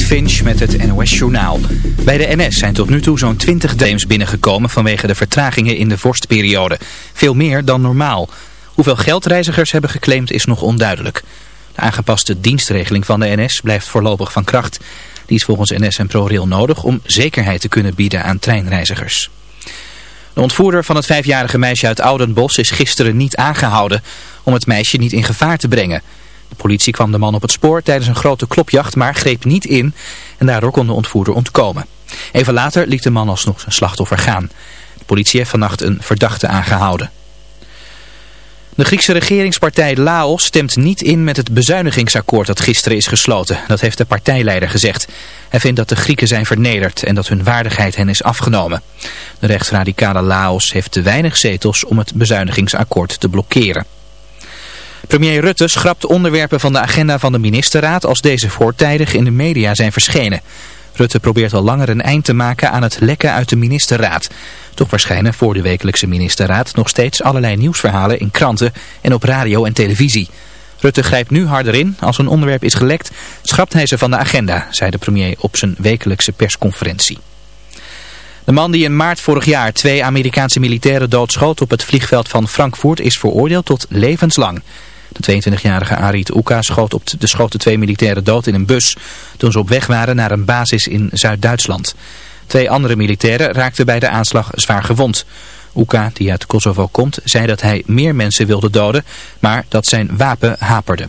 Finch met het NOS-journaal. Bij de NS zijn tot nu toe zo'n 20 claims binnengekomen vanwege de vertragingen in de vorstperiode. Veel meer dan normaal. Hoeveel geld reizigers hebben geclaimd is nog onduidelijk. De aangepaste dienstregeling van de NS blijft voorlopig van kracht. Die is volgens NS en ProRail nodig om zekerheid te kunnen bieden aan treinreizigers. De ontvoerder van het vijfjarige meisje uit Oudenbos is gisteren niet aangehouden om het meisje niet in gevaar te brengen. De politie kwam de man op het spoor tijdens een grote klopjacht, maar greep niet in en daardoor kon de ontvoerder ontkomen. Even later liet de man alsnog zijn slachtoffer gaan. De politie heeft vannacht een verdachte aangehouden. De Griekse regeringspartij Laos stemt niet in met het bezuinigingsakkoord dat gisteren is gesloten. Dat heeft de partijleider gezegd. Hij vindt dat de Grieken zijn vernederd en dat hun waardigheid hen is afgenomen. De rechtsradicale Laos heeft te weinig zetels om het bezuinigingsakkoord te blokkeren. Premier Rutte schrapt onderwerpen van de agenda van de ministerraad als deze voortijdig in de media zijn verschenen. Rutte probeert al langer een eind te maken aan het lekken uit de ministerraad. Toch verschijnen voor de wekelijkse ministerraad nog steeds allerlei nieuwsverhalen in kranten en op radio en televisie. Rutte grijpt nu harder in. Als een onderwerp is gelekt, schrapt hij ze van de agenda, zei de premier op zijn wekelijkse persconferentie. De man die in maart vorig jaar twee Amerikaanse militairen doodschoot op het vliegveld van Frankfurt is veroordeeld tot levenslang. De 22-jarige Arit Oeka schoot op de schoten twee militairen dood in een bus toen ze op weg waren naar een basis in Zuid-Duitsland. Twee andere militairen raakten bij de aanslag zwaar gewond. Oeka, die uit Kosovo komt, zei dat hij meer mensen wilde doden, maar dat zijn wapen haperde.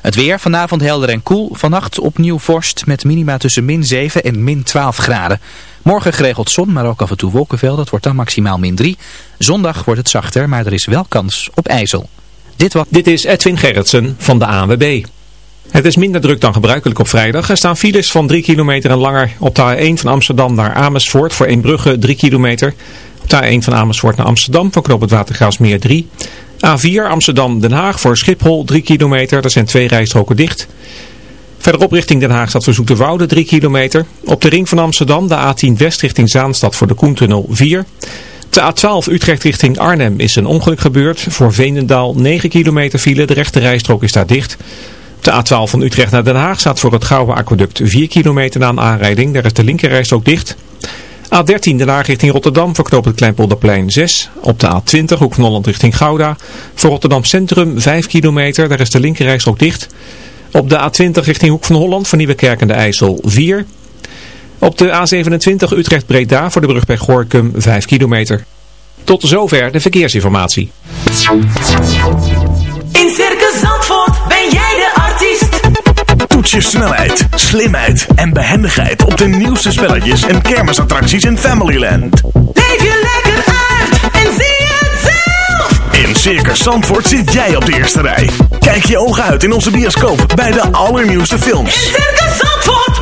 Het weer vanavond helder en koel. Vannacht opnieuw vorst met minima tussen min 7 en min 12 graden. Morgen geregeld zon, maar ook af en toe wolkenvelden. Dat wordt dan maximaal min 3. Zondag wordt het zachter, maar er is wel kans op ijzel. Dit. Dit is Edwin Gerritsen van de ANWB. Het is minder druk dan gebruikelijk op vrijdag. Er staan files van 3 kilometer en langer op de A1 van Amsterdam naar Amersfoort voor Eembrugge 3 kilometer. Op de A1 van Amersfoort naar Amsterdam voor knoop het Watergraafsmeer 3. A4 Amsterdam-Den Haag voor Schiphol 3 kilometer. Er zijn twee rijstroken dicht. Verderop richting Den Haag staat verzoek de Woude 3 kilometer. Op de ring van Amsterdam de A10 West richting Zaanstad voor de Koentunnel 4 de A12 Utrecht richting Arnhem is een ongeluk gebeurd. Voor Veenendaal 9 kilometer file. De rechte rijstrook is daar dicht. De A12 van Utrecht naar Den Haag staat voor het Gouden Aquaduct 4 kilometer na een aanrijding. Daar is de linkerrijstrook dicht. A13 Den Haag richting Rotterdam voor knoop het Kleinpolderplein 6. Op de A20 Hoek van Holland richting Gouda. Voor Rotterdam Centrum 5 kilometer. Daar is de linkerrijstrook dicht. Op de A20 richting Hoek van Holland voor Nieuwekerk en de IJssel 4 op de A27 Utrecht-Breda voor de brug bij Gorkum 5 kilometer. Tot zover de verkeersinformatie. In Circus Zandvoort ben jij de artiest. Toets je snelheid, slimheid en behendigheid op de nieuwste spelletjes en kermisattracties in Familyland. Leef je lekker uit en zie het zelf. In Circus Zandvoort zit jij op de eerste rij. Kijk je ogen uit in onze bioscoop bij de allernieuwste films. In Circus Zandvoort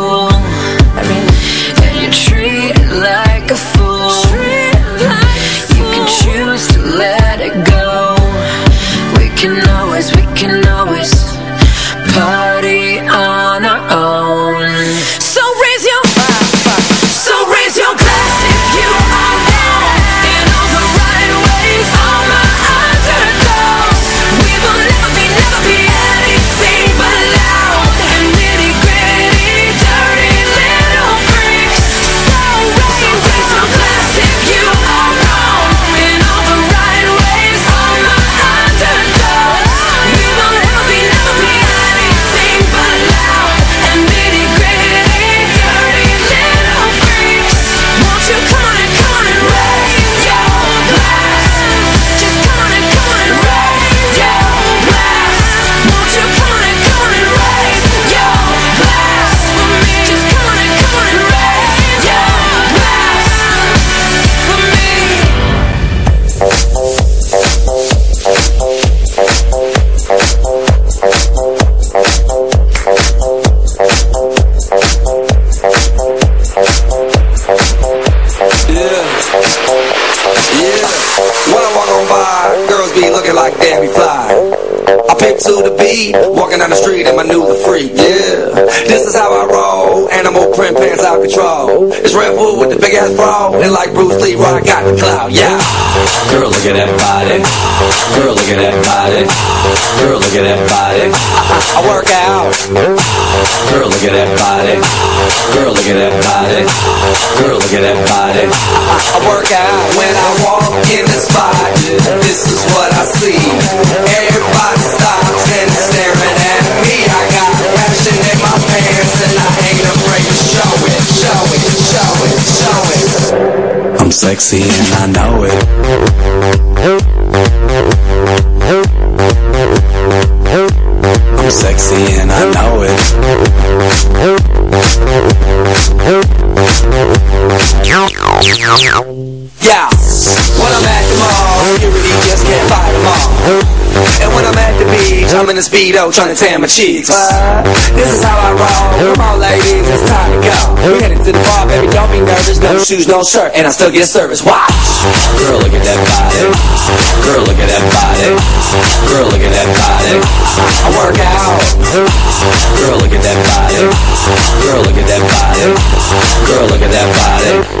walking down the street and my new the freak. Yeah. This is how I roll. Animal print pants out control. It's Red Bull with the big ass bra. And like Bruce Lee, I got the clout. Yeah. Girl, look at that body. Girl, look at that body. Girl, look at that body. I, I work out. Girl, look at that body. Girl, look at that body. Girl, look at that body. I, I work out when I walk in the spot. This is what I see. Everybody I'm sexy and I know it. I'm sexy and I know it. Yeah, when I'm I'm in a speedo trying to tan my cheeks. Uh, this is how I roll. Come on, ladies, it's time to go. We headed to the bar, baby, don't be nervous. No shoes, no shirt, and I still get service. Watch. Girl, look at that body. Girl, look at that body. Girl, look at that body. I work out. Girl, look at that body. Girl, look at that body. Girl, look at that body.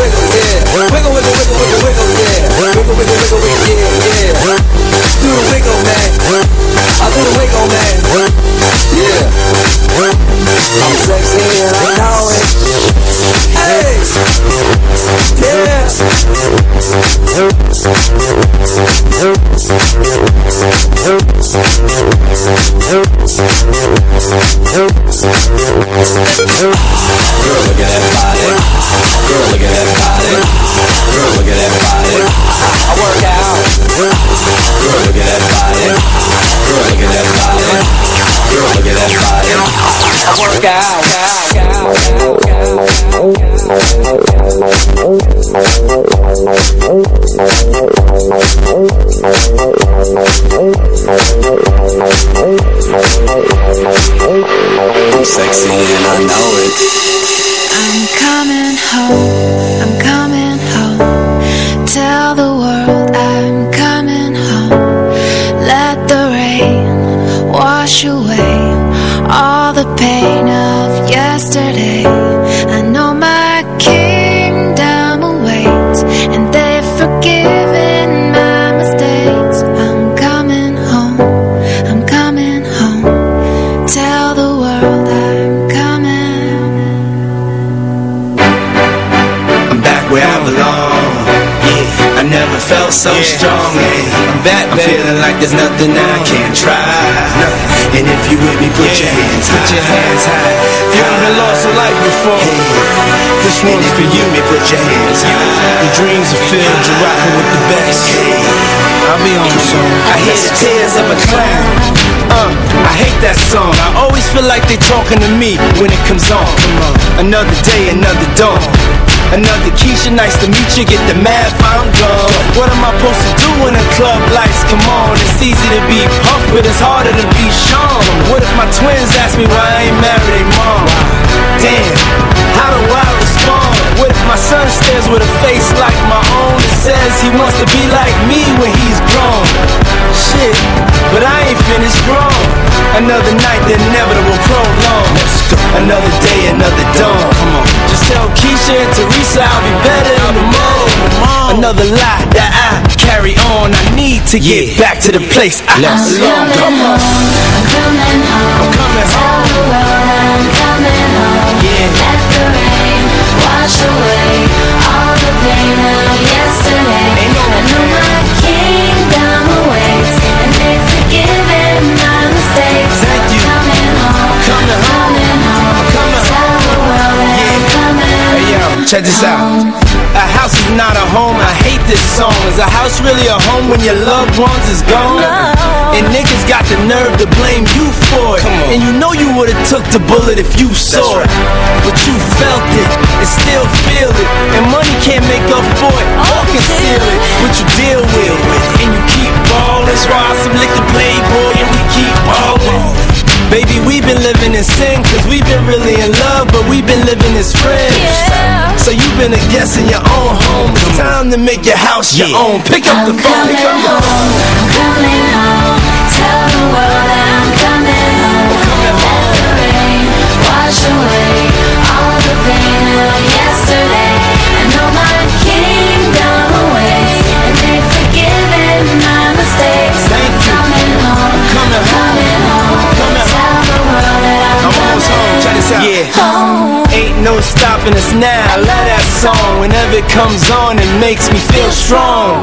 wiggle, yeah. Wiggle, wiggle, wiggle, wiggle, wiggle, yeah. Wiggle, wiggle, wiggle, wiggle, yeah, yeah. Do the wiggle, man. I do the wiggle, man. Yeah. I'm sexy and I know it. Hey. Yeah. Girl, look at that body. Girl, look at that look at that body. I work out. Look at that body. Look at that body. Look at that body. I work out. I'm sexy and I know it. I'm coming home, I'm coming home. Tell the world so strong. Yeah. I'm back, I'm feeling like there's nothing that I can't try. And if you with me, put your hands high. Put your hands high. You haven't lost a life before. This one's for you. Me, put your hands high. Your dreams are filled. You're rocking with the best. I'll be on soon. I hear the tears of a clown. Uh, I hate that song. I always feel like they're talking to me when it comes on. Another day, another dawn. Another Keisha, nice to meet you. Get the math, I'm gone. What am I supposed to do when the club lights come on? It's easy to be Puff, but it's harder to be Sean. What if my twins ask me why I ain't married their mom? Damn, how do I respond? What if my son stares with a face like my own and says he wants to be like me when he's grown? Shit, but I ain't finished grown. Another night, the inevitable prolong. Another day, another dawn. Come on. Just tell Keisha and Teresa I'll be better morning. Another lie that I carry on. I need to get back to the place I I'm belong. I'm coming home. I'm coming home. Coming home. Let the rain wash away all the pain of yesterday. I know my kingdom awaits, and my mistakes. Coming home, Coming home. coming home. Coming check this out. A house is not a home, I hate this song. Is a house really a home when your loved ones is gone? And niggas got the nerve to blame you for it. And you know you would've took the bullet if you saw it. But you felt it and still feel it. And money can't make up for it or conceal it. But you deal with it and you keep ballin'. Swallow some liquor, playboy, and we keep ballin'. Baby, we've been living in sin Cause we've been really in love But we've been living as friends. So you've been a guest in your own home. It's time to make your house your own. Pick up the I'm phone, coming come on home, I'm coming home. Tell the world that I'm coming home. Let the rain wash away all the pain of yesterday. Home, check this out coming home. Ain't no stopping us now. I love that song. Whenever it comes on, it makes me feel strong.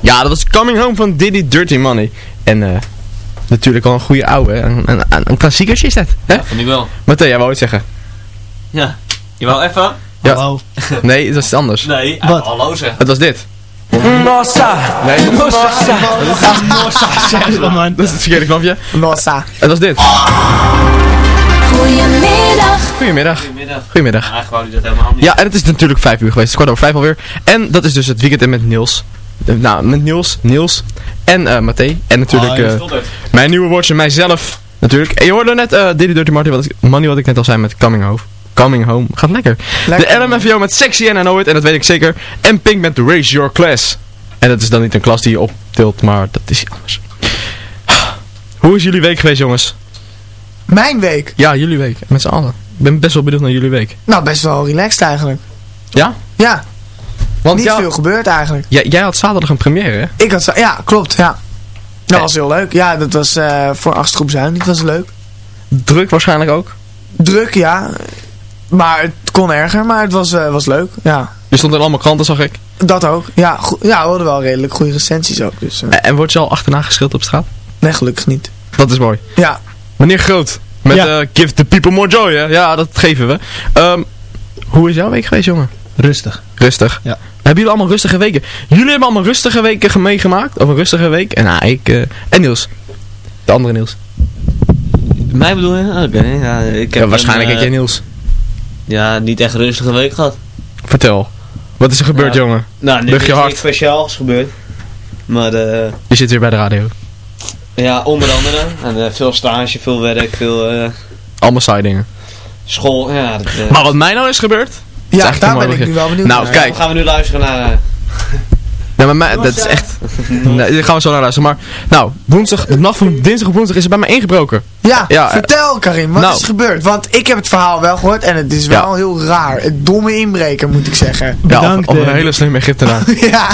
Ja, dat was Coming Home van Diddy Dirty Money. En eh, natuurlijk al een goede oude. Een, een, een, een klassiekertje is dat. Hè? Ja, vond ik wel. Matthea, jij wou iets zeggen? Ja. Je wou even? Ja. Hallo. Nee, dat is iets anders. Nee, Wat? hallo zeg. Het was dit. Nossa. Nee, Nossa. Nossa. Zeg maar, man. dat is het verkeerde knopje. Nossa. Het was dit. Goedemiddag. Goedemiddag. Goedemiddag. Goedemiddag. Ja, gewoon dat helemaal niet. Ja, en het is natuurlijk vijf uur geweest. Het is kwart over vijf alweer. En dat is dus het weekend in met Niels. Eh, Nou, met Niels, Niels en eh Mathé. En natuurlijk Ah, eh, mijn nieuwe woordje, mijzelf. Natuurlijk. En je hoorde net eh Diddy Dirty Marty, wat ik, Money wat ik net al zei met Coming Home. Coming Home. Gaat lekker. Lekker, de LMFAO met Sexy en I Know It, en dat weet ik zeker. En Pink met Raise Your Class. En dat is dan niet een klas die je optilt, maar dat is anders. Hoe is jullie week geweest, jongens? Mijn week. Ja, jullie week. Met z'n allen. Ik ben best wel benieuwd naar jullie week. Nou, best wel relaxed eigenlijk. Ja? Ja, Want niet veel gebeurd eigenlijk. jij, jij had zaterdag een première, hè? Ik had ja, klopt, ja. Dat was heel leuk. Ja, dat was eh, voor Astgroep Zuin. Dat was leuk. Druk waarschijnlijk ook. Druk, ja. Maar het kon erger, maar het was, eh, was leuk. Ja, Je stond in allemaal kranten, zag ik. dat ook. Ja, ja we hadden wel redelijk goede recensies ook. Dus eh, En, en wordt je al achterna geschild op straat? nee, gelukkig niet. Dat is mooi. Ja, Meneer Groot. Met Ja. eh, Give the people more joy, hè? Ja, dat geven we. Ehm, hoe is jouw week geweest, jongen? Rustig. Rustig. Ja. Hebben jullie allemaal rustige weken? Jullie hebben allemaal rustige weken meegemaakt? Of een rustige week? En nou, ik... eh, en Niels. De andere Niels. Mij bedoel je? Oké, ja, ik heb Ja, waarschijnlijk een, heb jij eh, Niels. Ja, niet echt een rustige week gehad. Vertel. Wat is er gebeurd, jongen? Nou, nu Lucht is je niks speciaals gebeurd. Maar eh, Je zit weer bij de radio. ja, onder andere. En eh, veel stage, veel werk, veel eh, Allemaal saai dingen. school. Ja, dat, eh, Maar wat mij nou is gebeurd... ja daar ben ik nu wel benieuwd Nou, naar. kijk. Dan gaan we nu luisteren naar... eh, Ja, maar mij, dat is echt... Nee, daar gaan we zo naar luisteren. Maar, nou, woensdag, de nacht van dinsdag op woensdag is er bij mij ingebroken. Ja, Ja, vertel Karim, wat nou. is er gebeurd? Want ik heb het verhaal wel gehoord en het is wel Ja. heel raar. Het domme inbreker, moet ik zeggen. Ja, Bedankt, of, of een eh, hele slimme Egyptenaar. ja,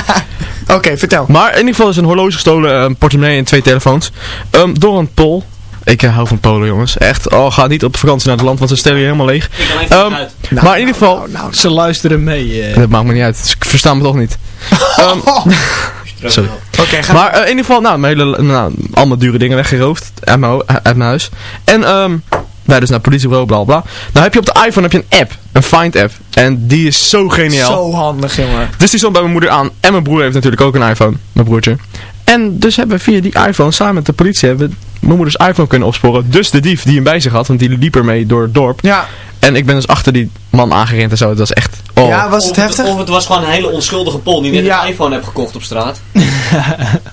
oké, vertel. Maar in ieder geval is een horloge gestolen, een portemonnee en twee telefoons. Ehm, door een Pool. Ik eh, hou van Polen, jongens. Echt. Oh, ga niet op vakantie naar het land, want ze stellen je helemaal leeg. Ik kan even Ehm, uit. Nou, maar in ieder geval... Nou, nou, Ze luisteren mee. eh. Dat maakt me niet uit. dus Ik versta me toch niet. Ehm, sorry. Oké, ga Maar eh, in ieder geval, nou, mijn hele, nou, allemaal dure dingen weggeroofd uit mijn, uit mijn huis. En ehm wij dus naar politiebureau, bla bla. Nou heb je op de iPhone heb je een app, een Find app. En die is zo geniaal. Zo handig, jongen. Dus die stond bij mijn moeder aan. En mijn broer heeft natuurlijk ook een iPhone. Mijn broertje. En dus hebben we via die iPhone samen met de politie hebben we mijn moeders iPhone kunnen opsporen. Dus de dief die hem bij zich had, want die liep ermee door het dorp. Ja, En ik ben dus achter die man aangerend en zo. Dat was echt... Oh. ja was het Of heftig? Of het was gewoon een hele onschuldige pol die net Ja. een iPhone heeft gekocht op straat.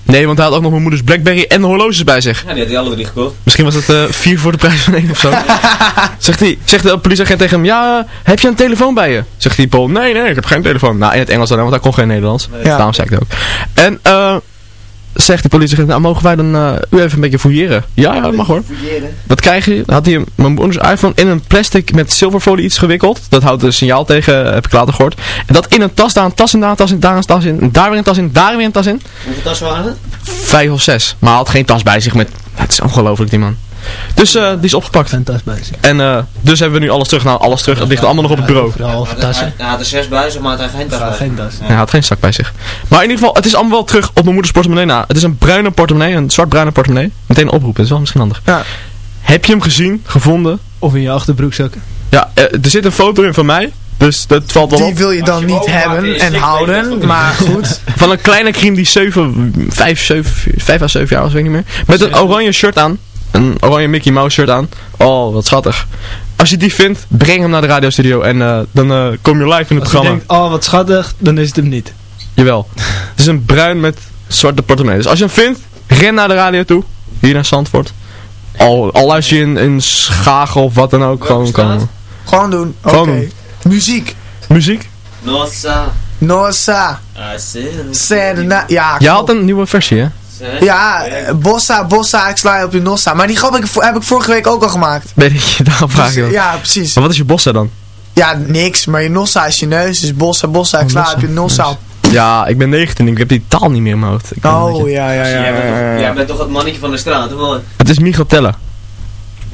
Nee, want hij had ook nog mijn moeders Blackberry en de horloges bij zich. Ja, die had hij alle drie gekocht. Misschien was het eh, vier voor de prijs van één of zo. zegt, hij, zegt de politieagent tegen hem, ja, heb je een telefoon bij je? Zegt die Paul, nee, nee, ik heb geen telefoon. Nou, in het Engels dan, want hij kon geen Nederlands. Ja. Daarom zei ik het ook. En, eh, zegt de politieagent, nou, mogen wij dan eh, u even een beetje fouilleren? Ja, ja, dat mag hoor. Wat krijg je? Had hij mijn moeders iPhone in een plastic met zilverfolie iets gewikkeld. Dat houdt een signaal tegen, heb ik later gehoord. En dat in een tas, daar een tas in, daar een tas in, daar een tas in. Daar weer een tas in, daar weer een tas in. Hoeveel tassen waren het? Vijf of zes. Maar hij had geen tas bij zich met... Het is ongelooflijk, die man. Dus eh, die is opgepakt. Fantastisch bezig. En eh, dus hebben we nu alles terug. Nou, alles terug. Het ligt allemaal nog op het bureau. Voor de halve Hij- had er zes bij zich, maar hij had geen tas Ja, bij. geen tas. Hij had geen zak bij zich. Maar in ieder geval, het is allemaal wel terug op mijn moeders portemonnee na. Het is een bruine portemonnee, een zwart-bruine portemonnee. Meteen oproepen, dat is wel misschien handig. Ja. Heb je hem gezien, gevonden? Of in je achterbroekzak. Ja, eh, er zit een foto in van mij. Dus dat valt wel Die op. wil je dan niet hebben en houden, maar goed. Van een kleine kriem die 7, 5, 7, 5 à 7 jaar was, weet ik niet meer. Met een oranje shirt aan. Een oranje Mickey Mouse shirt aan. Oh, wat schattig. Als je die vindt, breng hem naar de radiostudio en eh, dan eh, kom je live in het Als je programma. denkt, oh wat schattig, dan is het hem niet. Jawel. Het is een bruin met zwarte portemonnee. Dus als je hem vindt, ren naar de radio toe. Hier naar Zandvoort. Al, al luister je in, in Schagen of wat dan ook. Gewoon komen. Gewoon doen. Oké. Muziek. Muziek. Nossa. Nossa. Serena. Ja, Je had een nieuwe versie, hè? Ja, Bossa, Bossa, ik sla je op je Nossa. Maar die grap heb ik, heb ik vorige week ook al gemaakt. Weet ik, daarom vraag dat. Ja, precies. Maar wat is je bossa dan? Ja, niks. Maar je Nossa is je neus. Dus Bossa, Bossa, ik Oh, sla op je Nossa. Ja, ik ben 19. Ik heb die taal niet meer in mijn hoofd. Ik ben Oh, ja, ja, ja. Jij bent, ja, toch, jij bent toch het mannetje van de straat, hoor. Het is Michael Tella.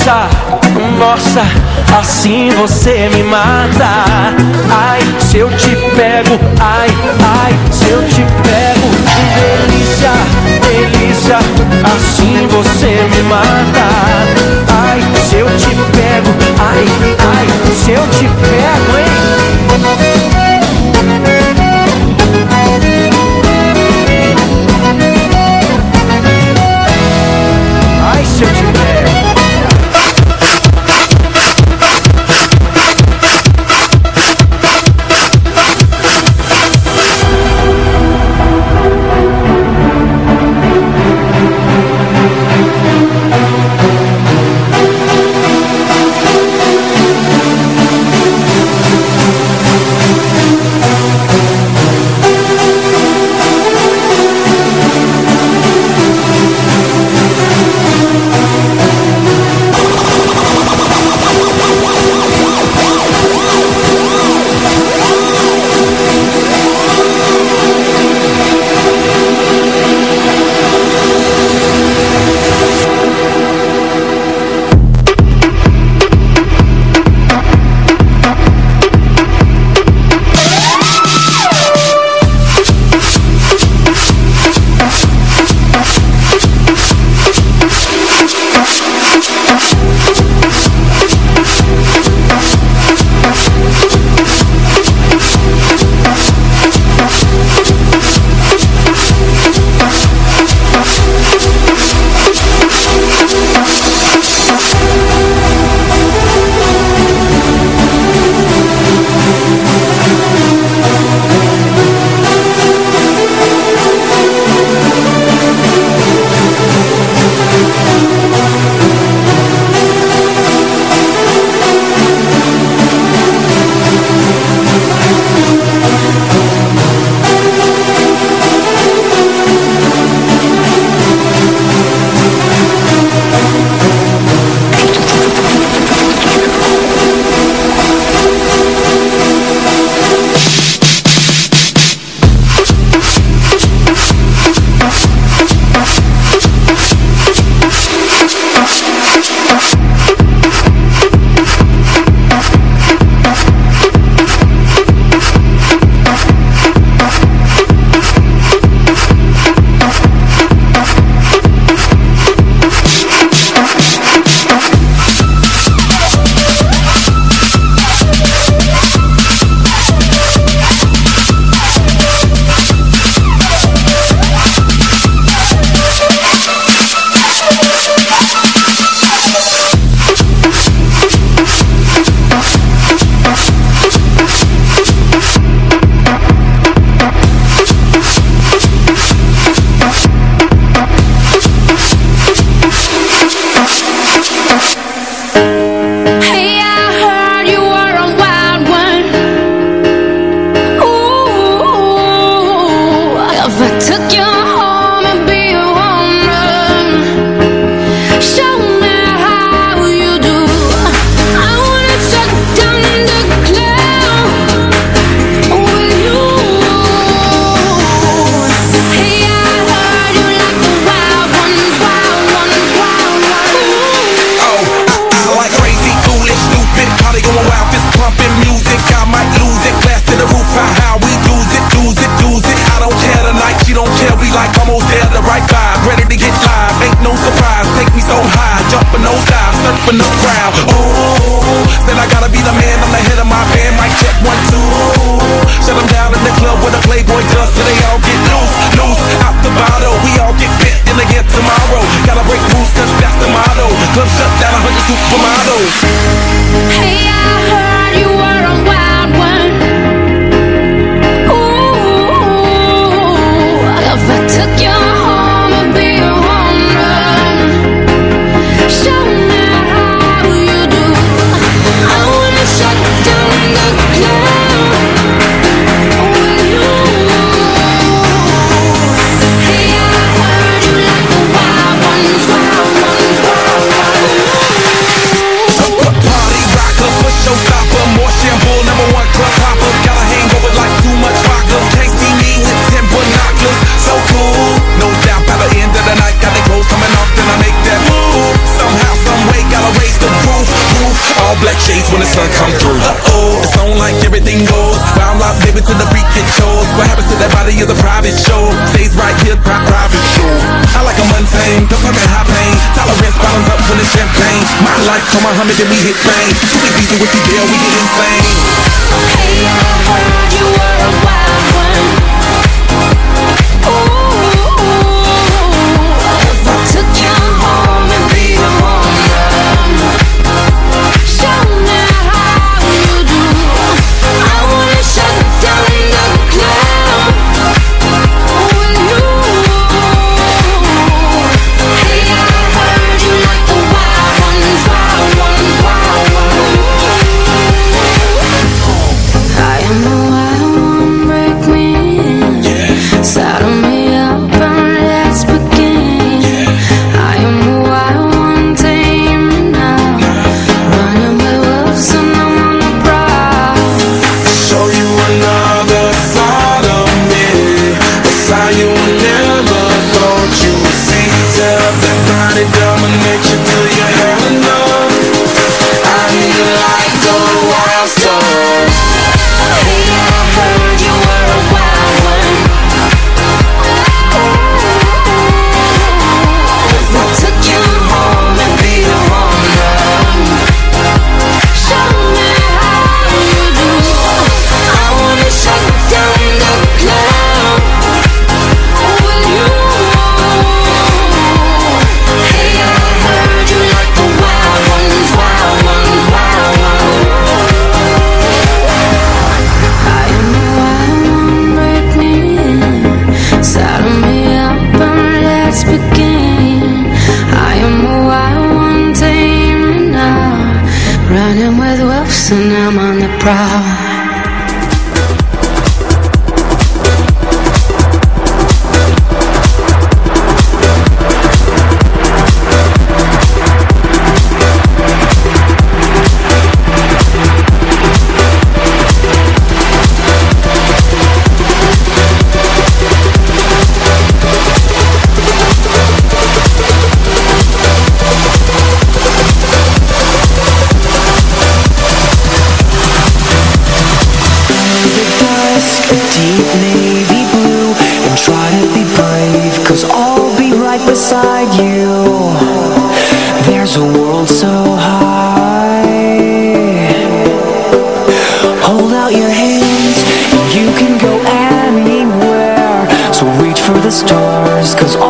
Nossa, nossa, assim você me mata Ai, se eu te pego, ai, ai, se eu te pego Delícia, delícia, assim você me mata Ai, se eu te pego, ai, ai, se eu te pego, hein? Come on, Muhammad, then we hit fame. Too easy to what you deal, we get insane. Hold out your hands, you can go anywhere. So reach for the stars, cause all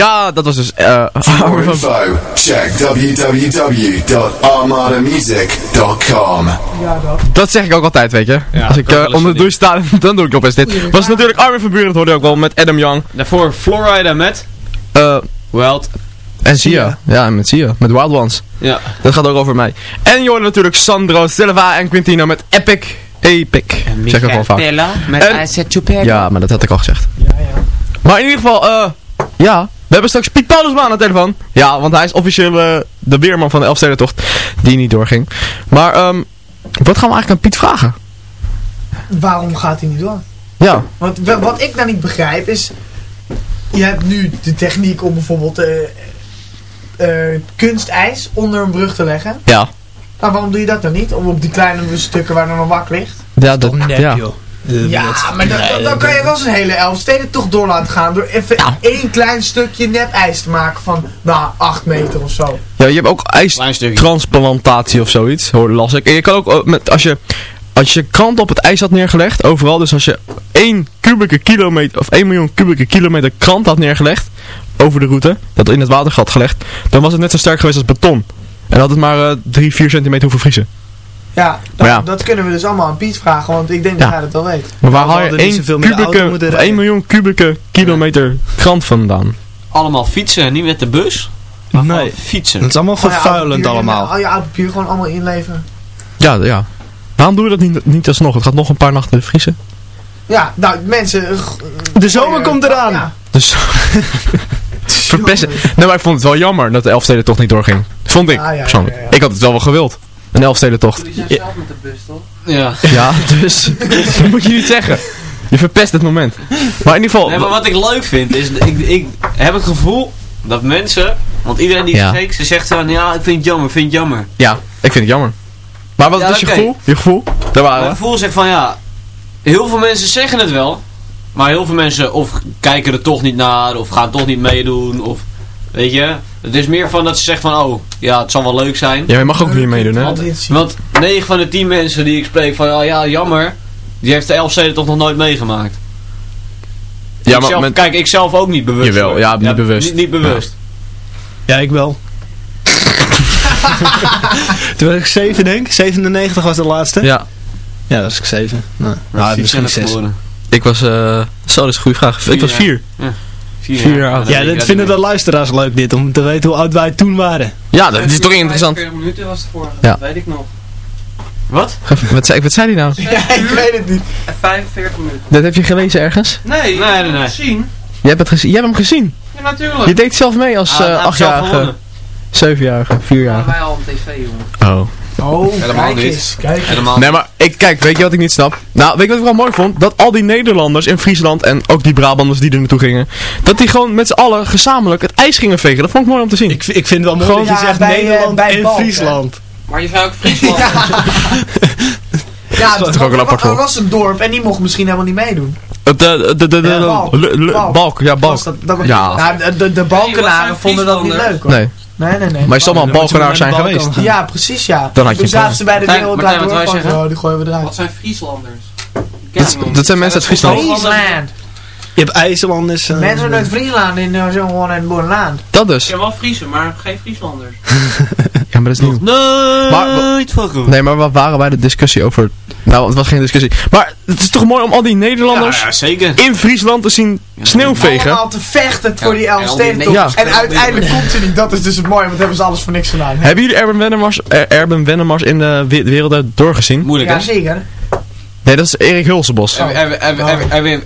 Ja, dat was dus... eh For info, check www.armadamusic.com. Dat zeg ik ook altijd, weet je. Als ik eens onder de douche sta, dan doe ik opeens dit. Was natuurlijk Armin van Buren, dat hoorde je ook wel, met Adam Young. Daarvoor Florida met eh Wild. en Sia. Ja, en met Sia. Met Wild Ones. Ja. Dat gaat ook over mij. En je hoorde natuurlijk Sandro Silva en Quintino met Epic. Epic. Zeg ik wel vaak. met En- I Said You Peg. Ja, maar dat had ik al gezegd. Maar in ieder geval, eh, ja, we hebben straks Piet Paulusma aan de telefoon. Ja, want hij is officieel eh, de weerman van de Elfstedentocht, die niet doorging. Maar, ehm, wat gaan we eigenlijk aan Piet vragen? Waarom gaat hij niet door? Ja, Want wa- wat ik nou niet begrijp is... Je hebt nu de techniek om bijvoorbeeld eh eh, kunstijs onder een brug te leggen. ja. Maar waarom doe je dat dan niet? Om op die kleine stukken waar dan een wak ligt? Ja, dat, ja. Ja, maar dan, dan, dan kan je wel zo'n hele Elfsteden toch door laten gaan. Door even één klein stukje nep ijs te maken van, nou, 8 meter of zo. Ja, je hebt ook ijstransplantatie of zoiets, hoor, las ik. En je kan ook, eh, met, als je, als je krant op het ijs had neergelegd, overal, dus als je 1 kubieke kilometer, of 1 miljoen kubieke kilometer krant had neergelegd, over de route, dat in het water had gelegd, dan was het net zo sterk geweest als beton. En had het maar 3, 4 centimeter hoeven vriezen. Ja, dat, Maar ja. dat kunnen we dus allemaal aan Piet vragen, want ik denk Ja. dat hij dat wel weet. Maar waar we haal je hadden niet 1, zoveel met de auto kubieke, moeten of rijden. 1 miljoen kubieke kilometer krant vandaan? Allemaal fietsen en niet met de bus. Maar Nee. fietsen. Het is allemaal vervuilend allemaal. Al je oud papier gewoon allemaal inleveren. Ja, ja. Waarom doen we dat niet, niet alsnog? Het gaat nog een paar nachten vriezen. Ja, nou mensen... eh, De zomer komt eraan. Ja. Dus verpesten. Nee, maar ik vond het wel jammer dat de Elfstedentocht niet doorging. Vond ik, Ah, ja, ja, persoonlijk. ja, ja. Ik had het wel wel gewild. Een Elfstedentocht. Jullie zijn zelf met de bus, toch? Ja. Ja, dus dat moet je niet zeggen. Je verpest het moment. Maar in ieder geval... Nee, maar wat ik leuk vind is, ik, ik heb het gevoel dat mensen, want iedereen die Ja. spreek, ze zegt van, ja, ik vind het jammer, ik vind het jammer. Ja, ik vind het jammer. Maar wat Ja, is je gevoel? Je gevoel? Daar waren Mijn gevoel zegt van, ja, heel veel mensen zeggen het wel, maar heel veel mensen of kijken er toch niet naar, of gaan toch niet meedoen, of, weet je. Het is meer van dat ze zeggen van, oh, ja, het zal wel leuk zijn. Ja, je mag ook niet meedoen, hè? Want, want 9 van de 10 mensen die ik spreek van, oh ja, jammer, die heeft de Elfsteden toch nog nooit meegemaakt. Ja, Ik maar zelf- met- Kijk, ik zelf ook niet bewust. Jawel, ja, niet bewust. Niet, niet bewust. Ja, ik wel. Toen was ik 7 denk ik. 97 was de laatste. Ja. Ja, dat was ik 7. Nou, nou misschien zijn er 6. geworden. Ik was... eh zo, dat is een goede vraag. ik was ja. vier. Ja. Vier, Vier jaar oud. Ja, dit vinden de luisteraars leuk dit, om te weten hoe oud wij toen waren. Ja, dat is toch interessant. 45 minuten was het vorige, Ja. dat weet ik nog. Wat? Wat zei, wat zei die nou? Ja, ik weet het niet. 45 minuten. Dat heb je gelezen ergens? Nee, nee, nee. nee. Gezien? Je hebt, het gezien. jij hebt hem gezien. Ja, natuurlijk. Je deed zelf mee als Ah, eh achtjarige, gewonnen. zevenjarige, vierjarige. Wij al op tv, jongen. Oh. Oh, Helemaal kijk niet. eens. Kijk. Helemaal Nee, maar ik, kijk, weet je wat ik niet snap? Nou, weet je wat ik wel mooi vond? Dat al die Nederlanders in Friesland en ook die Brabanders die er naartoe gingen, dat die gewoon met z'n allen gezamenlijk het ijs gingen vegen. Dat vond ik mooi om te zien. Ik, ik vind het wel mooi Gewoon- dat je Ja, zegt bij, eh, Nederland bij en Balk, hè. Friesland. Maar je zei ook Friesland. Ja, is toch ook een apart was een dorp en die mocht misschien helemaal niet meedoen. De, de, de, de, de- Ja, Balk. ja, balk. Dat, dat Ja. Nou, de, de, de Balkenaren vonden dat niet leuk hoor. Nee, Nee, nee, nee. maar je zal allemaal dan moet je balkenaars zijn geweest. gaan. Ja, precies ja. Dan had je zaten ze bij de wereld van, oh, die gooien we eruit. Wat zijn Frieslanders? Dat, dat zijn mensen uit Friesland. Friesland. Je hebt IJslanders. eh, Mensen uit Friesland in uh, zo'n gewoon boerenland. Dat dus. Ja, wel Friesen, maar geen Frieslanders. Ja, maar dat is nieuw. Nooit van gehoord. Nee, maar wat waren wij de discussie over? Nou, het was geen discussie. Maar het is toch mooi om al die Nederlanders Ja, ja, zeker. in Friesland te zien sneeuw vegen. Allemaal te vechten voor Ja, die en al die Elfstedentocht. En uiteindelijk komt ze niet. Dat is dus het mooie, want hebben ze alles voor niks gedaan. Hebben jullie Erben Wennemars, er, Erben Wennemars in de we- wereld uit doorgezien? Moeilijk, Ja, zeker. Nee, dat is Erik Hulsenbos. We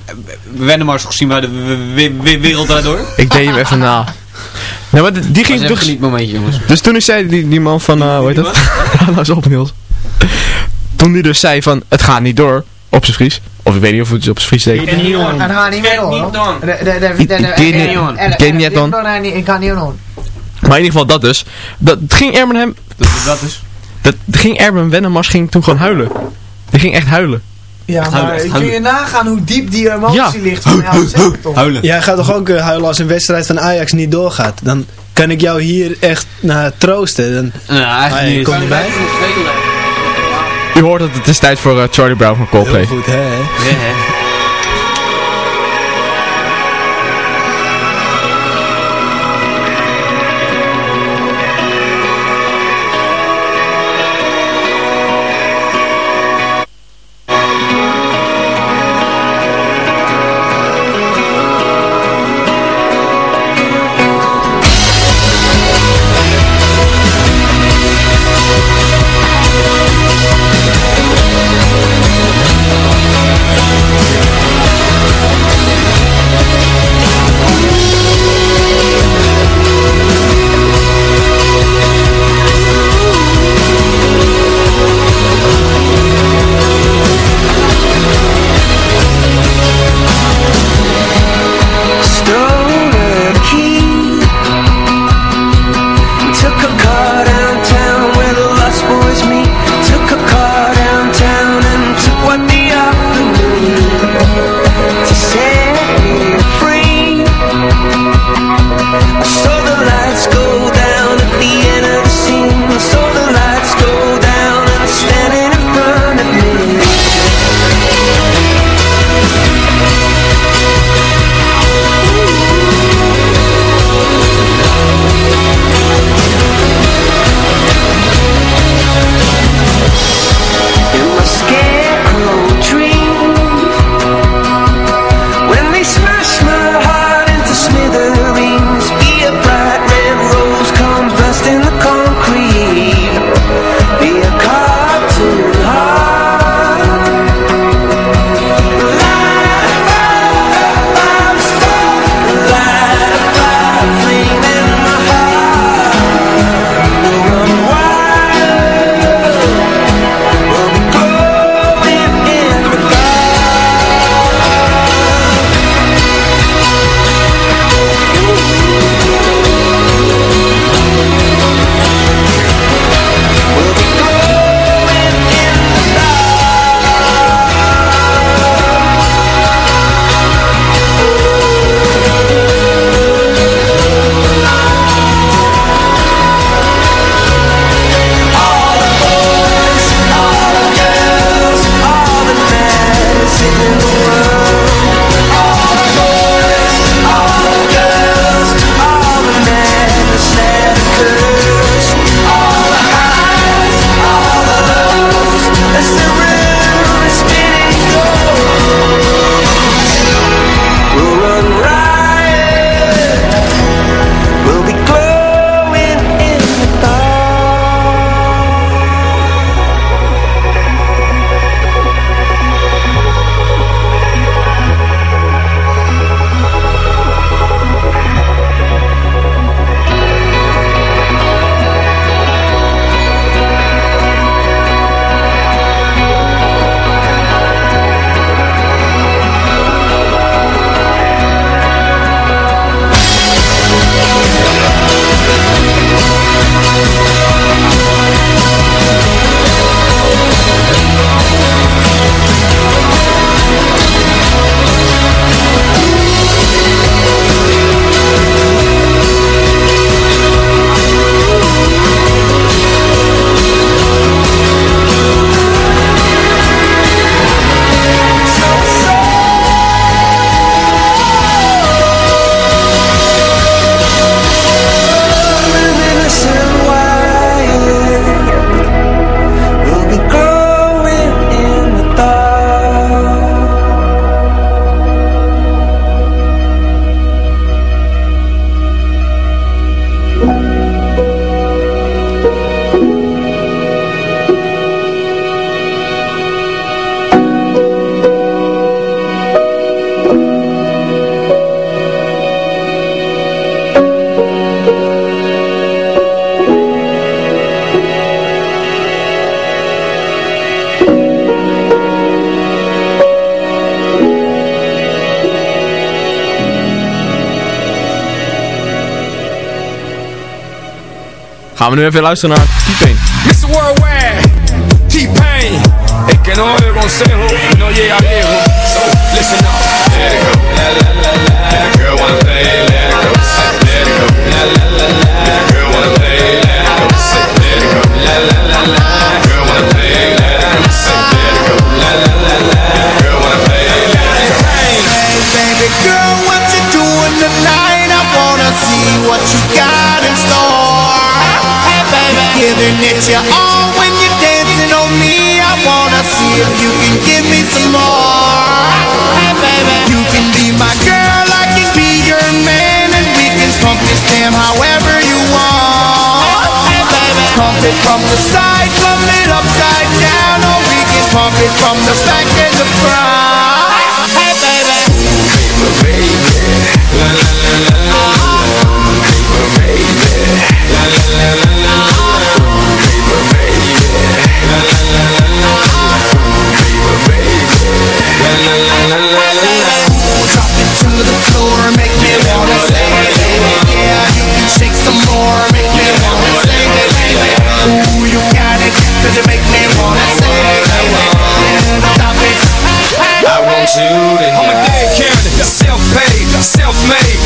Wennemars gezien bij de wereld daardoor? Ik deed hem even na. Nee, maar die ging toch... even niet momentje, jongens. Dus toen ik zei, die, die man van, eh hoe heet dat? Ja, nou eens op Niels. Toen die dus zei van, het gaat niet door, op zijn Fries. Of ik weet niet of het op zijn Fries deed. En gaan niet meer door. ken de- niet- ik ken en- niet en- dan. en- en- Ik kan niet doen. Maar in ieder geval dat dus. Dat het ging Erben hem... Dat is. Dat ging Erben Wennemars ging toen gewoon huilen. Die ging echt huilen. Ja, huilen, maar kun je nagaan hoe diep die emotie Ja. ligt van Elfstedentocht? Huilen. Jij gaat toch ook eh, huilen als een wedstrijd van Ajax niet doorgaat? Dan kan ik jou hier echt nou, troosten. Dan, Nou, eigenlijk Ah, je niet. erbij. U hoort dat het is tijd voor eh, Charlie Brown van Coldplay. Heel goed, hè? hè? Ja, hè. Gaan we nu even luisteren naar T-Pain. Mr. Worldwide, T-Pain. Es que no oye consejo, no llega viejo. So, listen up. Let it go. If you can give me some more. Hey, baby, you can be my girl, I can be your man, and we can pump this jam however you want. Hey, baby, pump it from the side, pump it upside down, or we can pump it from the back and the front. Hey, baby. Drop floor, make me wanna say it. Yeah, you can shake some more, make me wanna say it. Ooh, you got it, cause you make me wanna say it. Stop it. I want you to I'm a dead candidate, self-paid, self-made,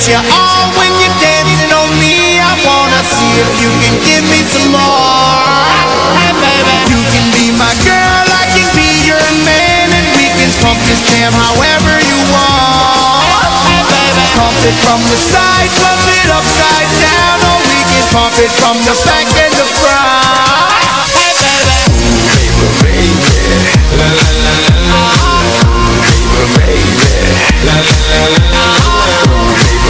giving it your all when you're dancing on me. I wanna see if you can give me some more. Hey, baby, you can be my girl, I can be your man, and we can pump this jam however you want. Hey, baby, pump it from the side, pump it upside down, or we can pump it from the back and the front. Hey, baby. It, baby. Baby. Ooh, cause you make me wanna say it, baby. Yeah, don't stop it, cause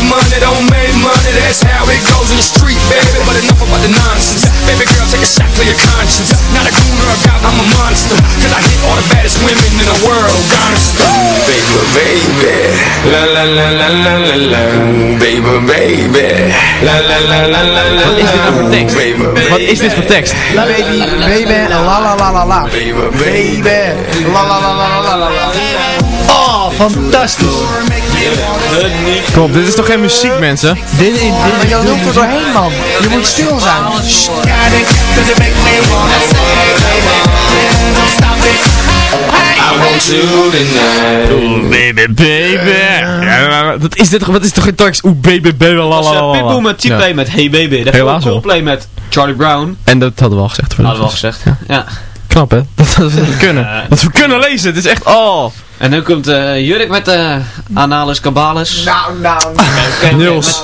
Money don't make money. That's how it goes in the street, baby. But enough about the nonsense. Baby girl, take a shot, clear your conscience. Not a goon or a god, I'm a monster. Cause I hit all the baddest women in the world, honestly. Baby, baby. La la la la la la la. Baby, baby. La la la la la la. Wat is dit nou voor tekst? Baby, Wat is dit voor tekst? Baby, baby, la la la la la. Baby, Baby, la la la la la la la. Fantastisch. Kom, dit is toch geen muziek, mensen? Dit, dit, Maar je loopt er doorheen, man. Je moet stil zijn. I want you tonight. Baby, baby. Ja, wat is dit toch, wat is toch geen tekst? Oeh, baby, baby, la was la uh, la, la. Pitbull met T-Play Ja. met Hey Baby. Helaas wel. Coldplay met Charlie Brown. En dat hadden we al gezegd. Hadden we al gezegd. Ja. Knap, hè? Dat, dat we kunnen. Dat we kunnen lezen. Het is echt, oh. En nu komt eh Jurk met de Analis Cabalis. Nou, nou, Oké, Niels.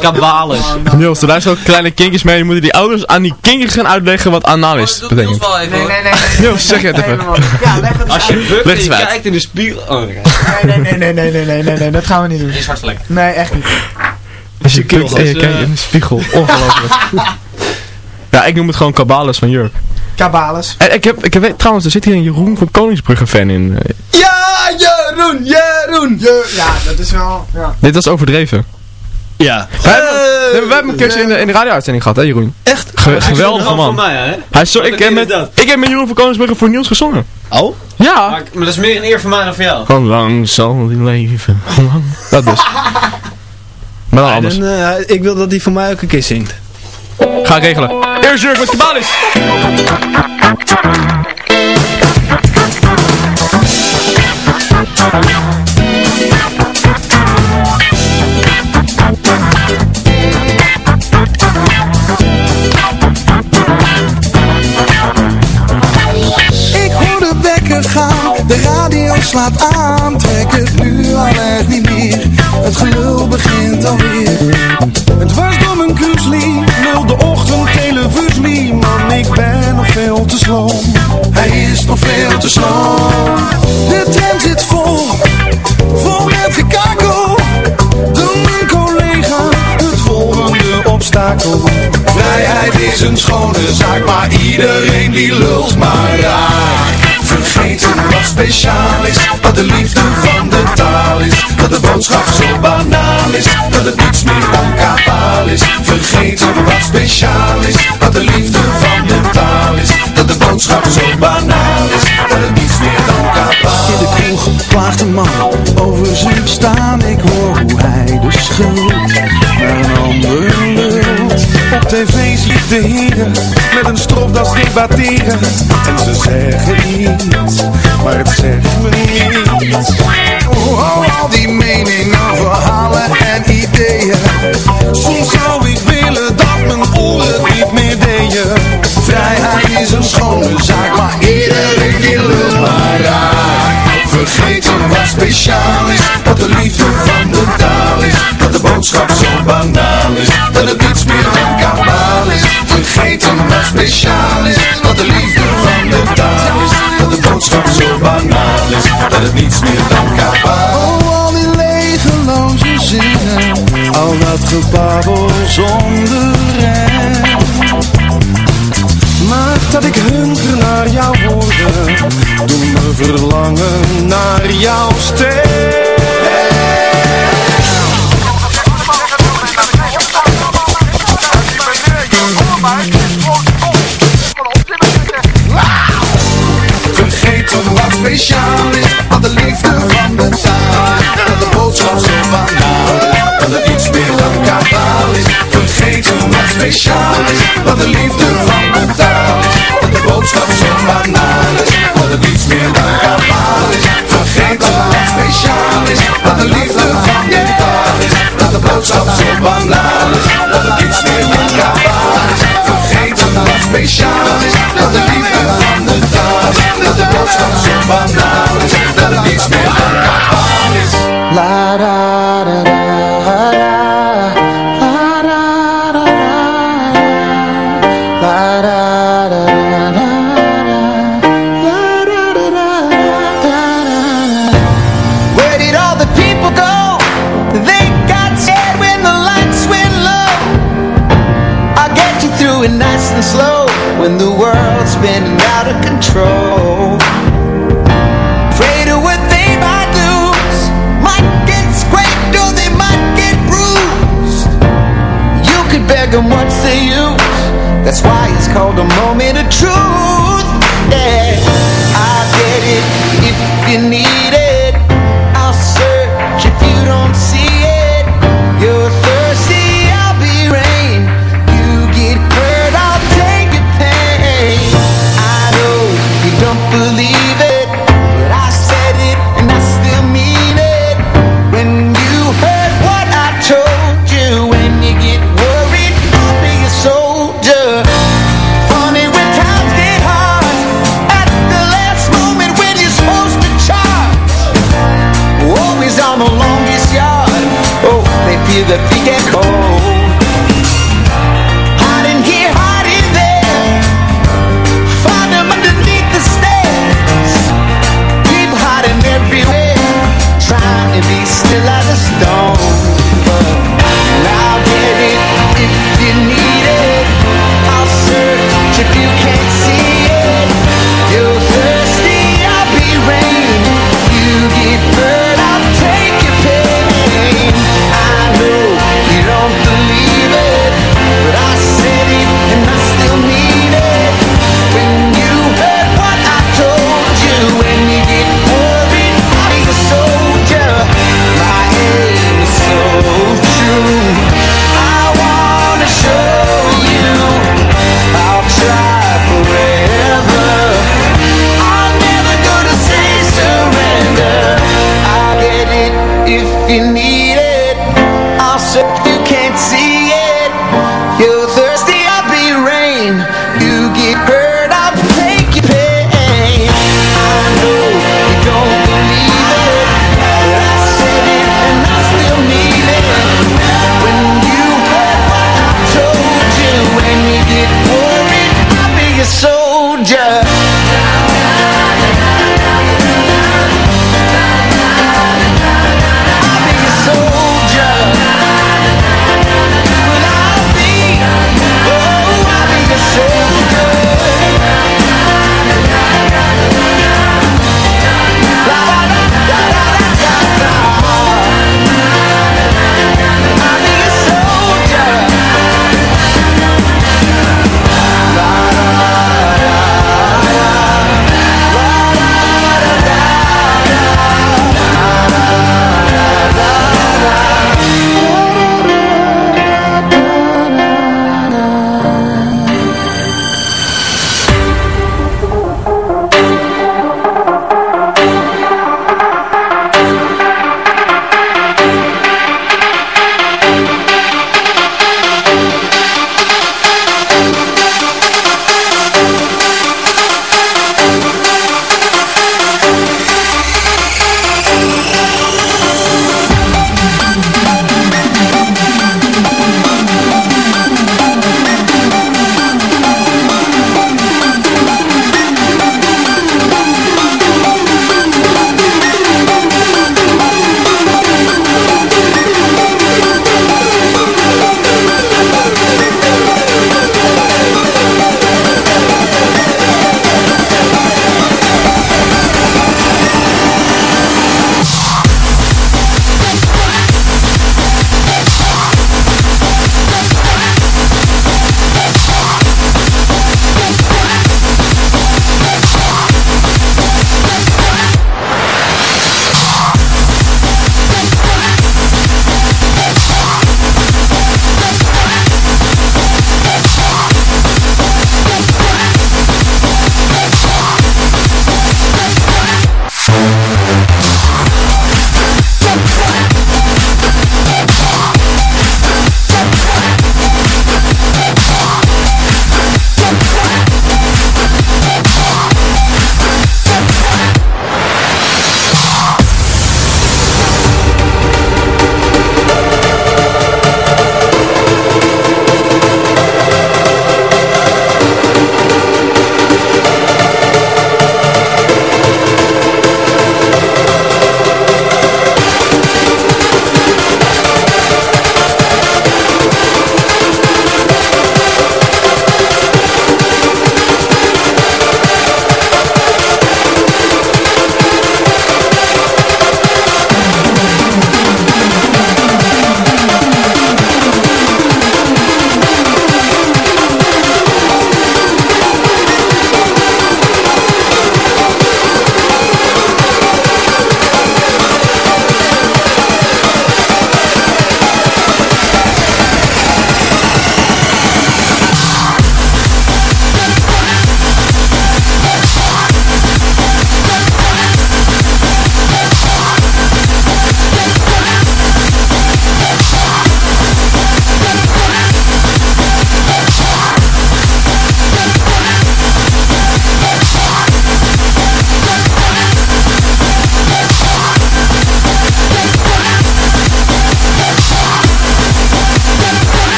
Niels, er luisteren ook kleine kindjes mee. Je moet die ouders aan die kindjes gaan uitleggen wat analis betekent. wel even. Nee, nee, nee. Niels, zeg het even. Ja, leg het Als je bukt en kijkt in de spiegel. Oh, oké. Nee, nee, nee, nee, nee, nee, nee, nee, dat gaan we niet doen. is hartstikke lekker. Nee, echt niet. Als je kijkt en je Dus, kijkt eh, in de spiegel. Ongelooflijk. ja, ik noem het gewoon Kabalis van Jurk. Kabales. En ik heb, ik heb, trouwens, er zit hier een Jeroen van Koningsbrugge fan in. Eh, Ja, Jeroen, Jeroen. Ja, dat is wel, ja. Dit was overdreven. Ja. We hebben, we hebben een keertje in de, in de radio-uitzending gehad, hè Jeroen? Echt? Ge- geweldige Van man. mij, hè? Hij is zo, ik, heb met, ik heb met Jeroen van Koningsbrugge voor Niels gezongen. Oh? Ja. Maar, maar dat is meer een eer voor mij dan voor jou. Gewoon lang zal die leven. Lang. Dat dus. Maar dan anders. Dan, eh, ik wil dat hij voor mij ook een keer zingt. Ga ik regelen. Eerst Jurk. Ik hoor de wekker gaan, de radio slaat aan Trek het nu al echt niet meer, het gelul begint alweer Het was door mijn de ochtend helvult me, man, ik ben nog veel te sloom. Hij is nog veel te sloom. De tent zit vol, vol met gekakel. Dan mijn collega, het volgende obstakel. Vrijheid is een schone zaak, maar iedereen die lult maar raar. Speciaal is, wat de liefde van de taal is. Dat de boodschap zo banaal is, dat het niets meer dan kabaal is. Vergeten wat speciaal is, wat de liefde van de taal is. Dat de boodschap zo banaal is, dat het niets meer dan kabaal is. In de kroeg klaagt een man over zijn bestaan. Ik hoor hoe hij de schuld naar een ander lult. Op tv zie ik de heren met een stropdas debatteren. En ze zeggen iets, maar het zegt me niets. Oh, al die meningen, verhalen en ideeën. Soms zou ik willen dat mijn oren niet meer deden. Vrijheid is een schone zaak, maar iedereen die lult maar raak. Vergeten wat speciaal is, wat de liefde van de taal is. Dat de boodschap zo banaal is, dat het niets meer dan kabaal is. Vergeten wat speciaal is, wat de liefde van de taal is. Dat de boodschap zo banaal is, dat het niets meer dan kabaal is. Oh, al die legeloze zinnen, al dat gebabbel zonder rem. Maakt dat ik hunker naar jouw woorden, doe me verlangen naar jouw stem. Vergeten wat speciaal is, wat de liefde van de taal. Dat de boodschap zo banaal speciaal is, wat de liefde van de taal is. Dat de boodschap zo banaal is, dat het iets meer dan kabaal is. Vergeten wat speciaal is, wat de liefde van de taal is. Dat de boodschap zo banaal is, dat het iets meer dan kabaal is. Vergeten wat speciaal is, wat de liefde van de taal is. Dat de boodschap zo banaal is,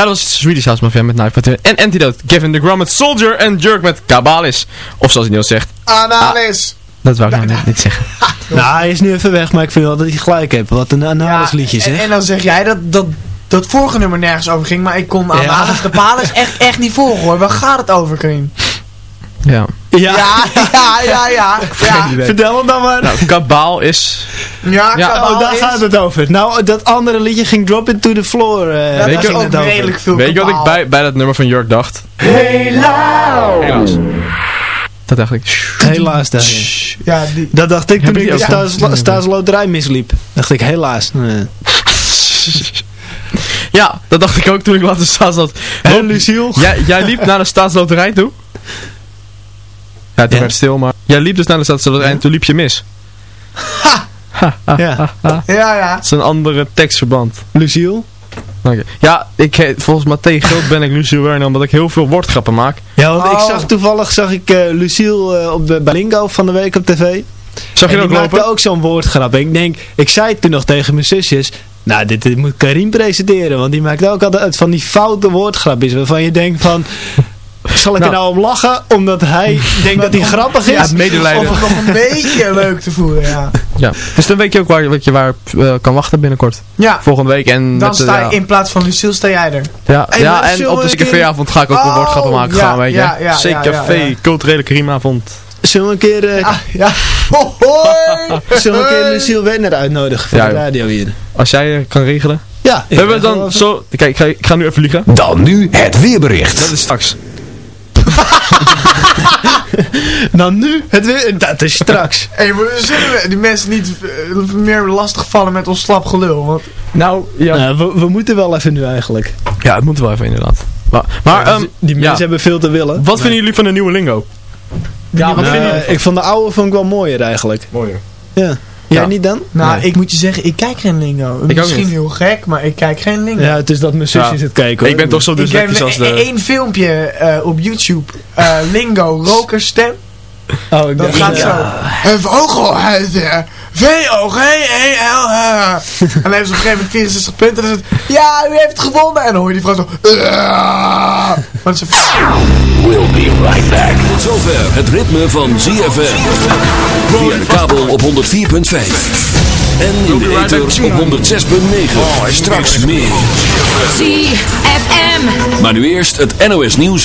Ja, dat was Swedish House Mafia met Knife. En Antidote, Gavin de Grum met Soldier en Jerk met Kabalis. Of zoals hij Niels zegt. Analis. Dat wou ik nou net niet zeggen. Nou, hij is nu even weg, maar ik vind wel dat hij gelijk heeft. Wat een Analis liedje zeg. en dan zeg jij dat, dat dat vorige nummer nergens over ging, maar ik kon aan Ja. de Palis echt, echt niet volgen hoor. Waar gaat het over, Karim? Ja. Ja, Ja, ja, ja, ja. ja. Vertel hem dan maar. Nou, Kabaal is... Ja, Ja, Kabaal oh, daar is- gaat het over. Nou, dat andere liedje ging Drop It to the Floor. eh Ja, dat is ging ook redelijk veel Weet je wat ik bij, bij dat nummer van Jurk dacht? Helaas. Dat dacht ik. Helaas, je. Ja, die... Dat dacht ik Heb toen ik de Staats- staatsloterij misliep. Dacht ik, helaas. Nee. Ja, dat dacht ik ook toen ik later staat zat. Hé, Luciel. Jij, jij liep naar de staatsloterij toe? Ja, toen Ja. werd het stil, maar... Jij liep dus naar de staatsloterij en toen liep je mis. Ha! Ha, ha, Ja. ha, ha. Ja, ja. Dat is een andere tekstverband. Luciel? Oké. Ja, ik, he- volgens Matthé Gilt ben ik Luciel Werner omdat ik heel veel woordgrappen maak. Ja, want ik Oh. zag toevallig zag ik eh Luciel eh, op de bij Lingo van de week op tv. Zag je en die ook maakte lopen? ook zo'n woordgrap. En ik denk, ik zei toen nog tegen mijn zusjes. Nou, dit, dit moet Karim presenteren. Want die maakt ook altijd van die foute woordgrapjes. Waarvan je denkt van... Zal ik er Nou. nou om lachen? Omdat hij denkt dat hij grappig is? Ja, het medelijden. Om het nog een beetje leuk te voelen, ja. Ja. Dus dan weet je ook waar, wat je waar eh, kan wachten binnenkort. Ja, Volgende week en dan sta je ja. in plaats van Lucille sta jij er. Ja, Hey, ja en op de een CKV-avond ga ik ook Oh, woordgrappen maken. ja, gewoon, weet je. ja, ja, ja, CKV, ja, ja. culturele krimavond. Zullen we een keer, eh, Ah, ja. Ho, zullen we een keer Luciel Werner uitnodigen voor Ja, de radio hier? Als jij eh, kan regelen. Ja. ik Hebben we dan zo... Kijk, ik ga, ik ga nu even liegen. Dan nu het weerbericht. Dat is straks. Dan nu het weer... Dat is straks. Hey, zullen we die mensen niet eh, meer lastig vallen met ons slap gelul? Want Nou, ja. Nou, we, we moeten wel even nu eigenlijk. Ja, het moet wel even inderdaad. Maar, maar Ja, ehm, die mensen ja. hebben veel te willen. wat vinden jullie van de nieuwe lingo? Ja, wat vinden jullie? Ik vond de oude vond ik wel mooier eigenlijk. Mooier. Ja. Jij Ja. niet dan? Nou, Nee. ik moet je zeggen, ik kijk geen lingo. ook Misschien heel gek, maar ik kijk geen lingo. Ja, het is dat mijn zusjes Ja. het kijken hoor. Ik ben toch zo ik heb dyslectisch als de... één filmpje eh, op YouTube, eh, lingo rokerstem. Oh, ik Dat gaat ja. zo. Een vogel uit eh, V-O-G-E-L. En dan heeft ze op een gegeven moment 64 punten. En dan het, ja, u heeft gewonnen. En dan hoor je die vrouw zo. Want ze We'll be right back. Tot zover het ritme van ZFM. Via de kabel op 104.5. En in de ether op 106.9. Straks meer. ZFM. Maar nu eerst het NOS nieuws.